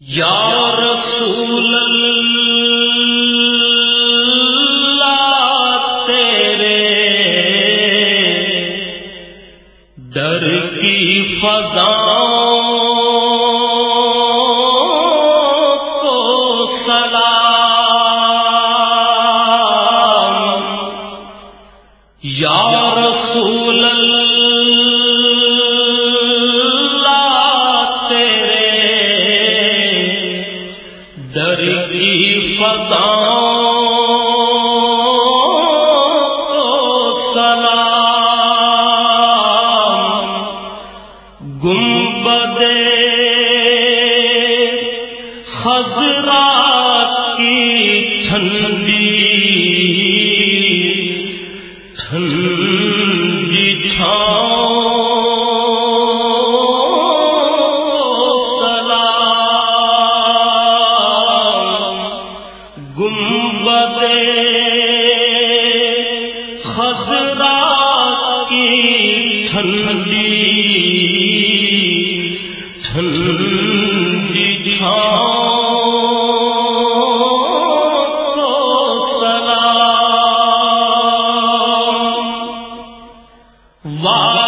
یا رسول اللہ گنبدے خزرات کی چھن واہ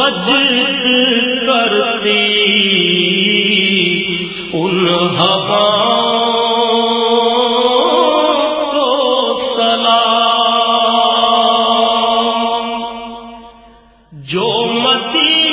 مجد کرتی ان کو سلام۔ جو متی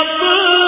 اپنے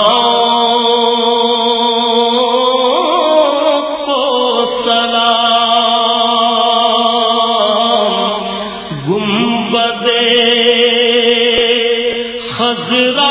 خزرا